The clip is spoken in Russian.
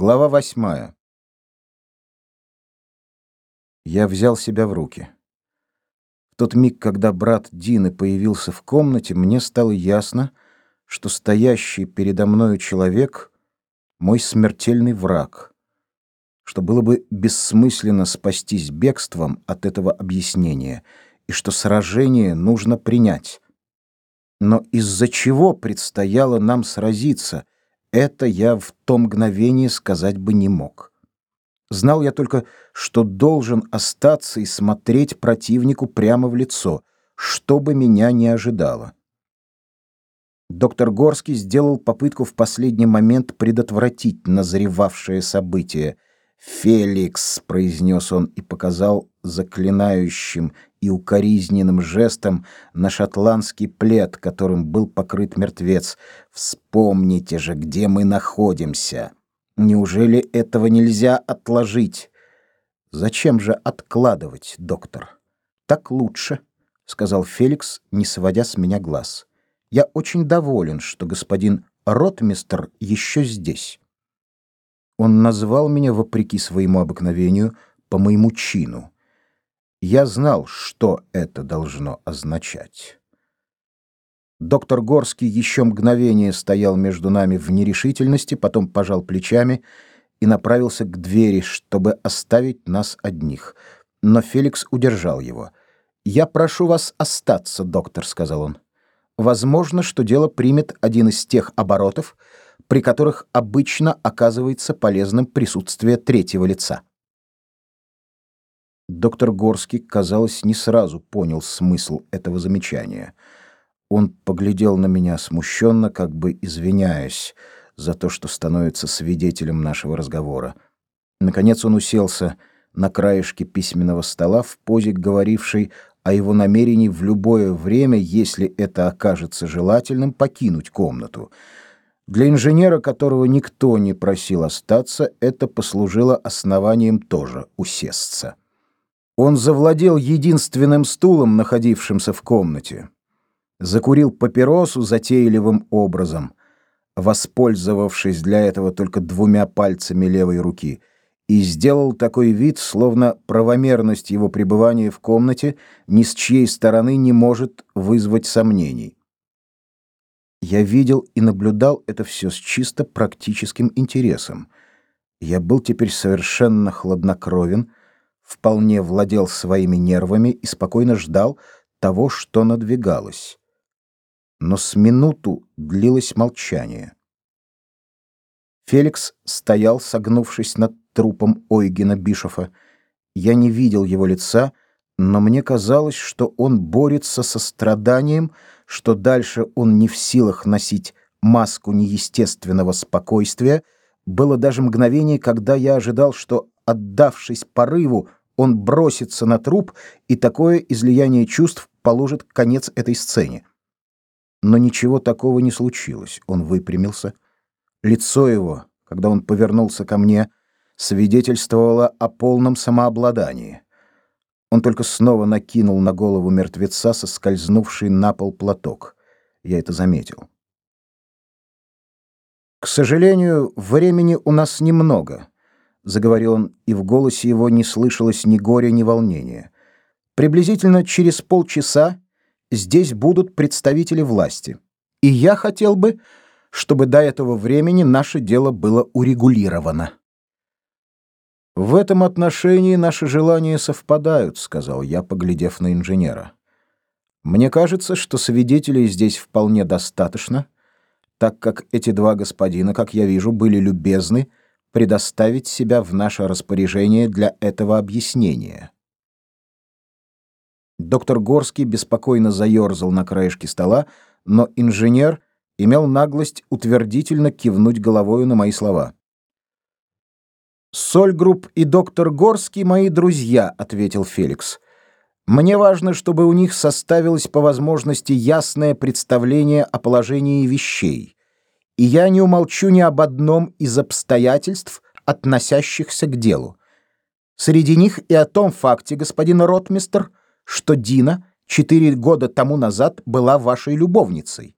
Глава восьмая. Я взял себя в руки. В тот миг, когда брат Дины появился в комнате, мне стало ясно, что стоящий передо мною человек — мой смертельный враг, что было бы бессмысленно спастись бегством от этого объяснения и что сражение нужно принять. Но из-за чего предстояло нам сразиться — это я в то мгновение сказать бы не мог. Знал я только, что должен остаться и смотреть противнику прямо в лицо, что бы меня не ожидало. Доктор Горский сделал попытку в последний момент предотвратить назревавшее событие — «Феликс», — произнес он и показал заклинающим и укоризненным жестом на шотландский плед, которым был покрыт мертвец. «Вспомните же, где мы находимся. Неужели этого нельзя отложить?» «Зачем же откладывать, доктор?» «Так лучше», — сказал Феликс, не сводя с меня глаз. «Я очень доволен, что господин ротмистр еще здесь». Он назвал меня, вопреки своему обыкновению, по моему чину. Я знал, что это должно означать. Доктор Горский еще мгновение стоял между нами в нерешительности, потом пожал плечами и направился к двери, чтобы оставить нас одних. Но Феликс удержал его. «Я прошу вас остаться, доктор», — сказал он. «Возможно, что дело примет один из тех оборотов, при которых обычно оказывается полезным присутствие третьего лица. Доктор Горский, казалось, не сразу понял смысл этого замечания. Он поглядел на меня смущенно, как бы извиняясь за то, что становится свидетелем нашего разговора. Наконец он уселся на краешке письменного стола в позе, говорившей о его намерении в любое время, если это окажется желательным, покинуть комнату — для инженера, которого никто не просил остаться, это послужило основанием тоже усесться. Он завладел единственным стулом, находившимся в комнате. Закурил папиросу затейливым образом, воспользовавшись для этого только двумя пальцами левой руки, и сделал такой вид, словно правомерность его пребывания в комнате ни с чьей стороны не может вызвать сомнений. Я видел и наблюдал это все с чисто практическим интересом. Я был теперь совершенно хладнокровен, вполне владел своими нервами и спокойно ждал того, что надвигалось. Но с минуту длилось молчание. Феликс стоял, согнувшись над трупом Ойгена Бишофа. Я не видел его лица, но мне казалось, что он борется со страданием, что дальше он не в силах носить маску неестественного спокойствия, было даже мгновение, когда я ожидал, что, отдавшись порыву, он бросится на труп, и такое излияние чувств положит конец этой сцене. Но ничего такого не случилось. Он выпрямился. Лицо его, когда он повернулся ко мне, свидетельствовало о полном самообладании. Он только снова накинул на голову мертвеца соскользнувший на пол платок. Я это заметил. «К сожалению, времени у нас немного», — заговорил он, и в голосе его не слышалось ни горя, ни волнения. «Приблизительно через полчаса здесь будут представители власти. И я хотел бы, чтобы до этого времени наше дело было урегулировано». В этом отношении наши желания совпадают, сказал я, поглядев на инженера. Мне кажется, что свидетелей здесь вполне достаточно, так как эти два господина, как я вижу, были любезны предоставить себя в наше распоряжение для этого объяснения. Доктор Горский беспокойно заерзал на краешке стола, но инженер имел наглость утвердительно кивнуть головою на мои слова. «Сольгрупп и доктор Горский мои друзья», — ответил Феликс. «Мне важно, чтобы у них составилось по возможности ясное представление о положении вещей, и я не умолчу ни об одном из обстоятельств, относящихся к делу. Среди них и о том факте, господин ротмистр, что Дина четыре года тому назад была вашей любовницей.